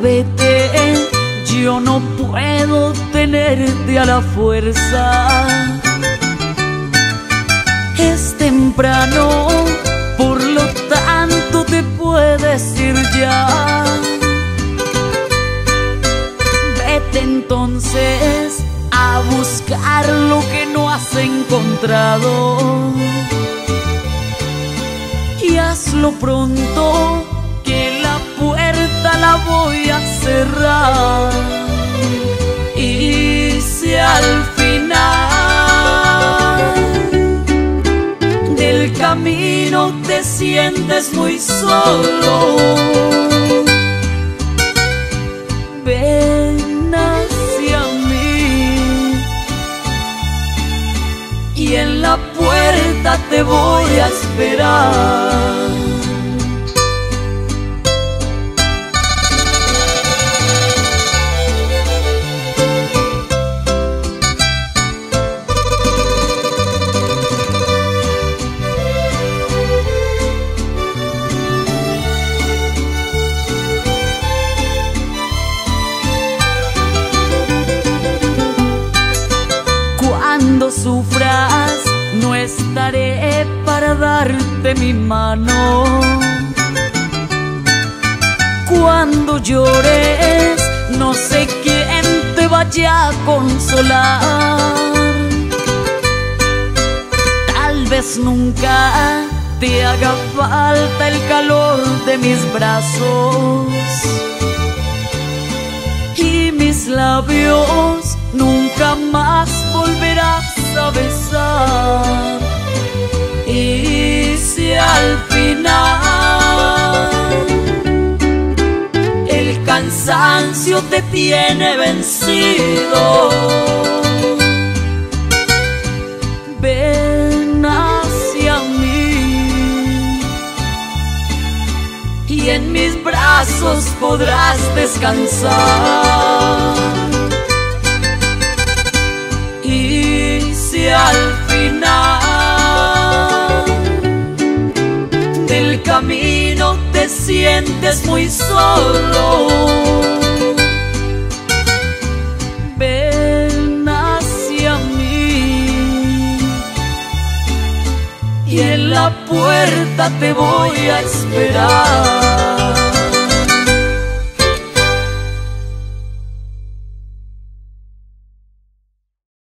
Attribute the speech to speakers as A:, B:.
A: vete, yo no puedo tenerte a la fuerza. Es temprano, por lo tanto te puedes ir ya. Vete entonces a buscar lo que no has encontrado. Y hazlo pronto voy a cerrar. Y si al final del camino te sientes muy solo, ven hacia mí y en la puerta te voy a esperar. Sufras, no estaré para darte mi mano. Cuando llores, no sé quién te vaya a consolar. Tal vez nunca te haga falta el calor de mis brazos y mis labios nunca más Y si al final el cansancio te tiene vencido, ven hacia mí y en mis brazos podrás descansar. Final del camino te sientes muy solo. Ven hacia mí y en la puerta te voy a esperar.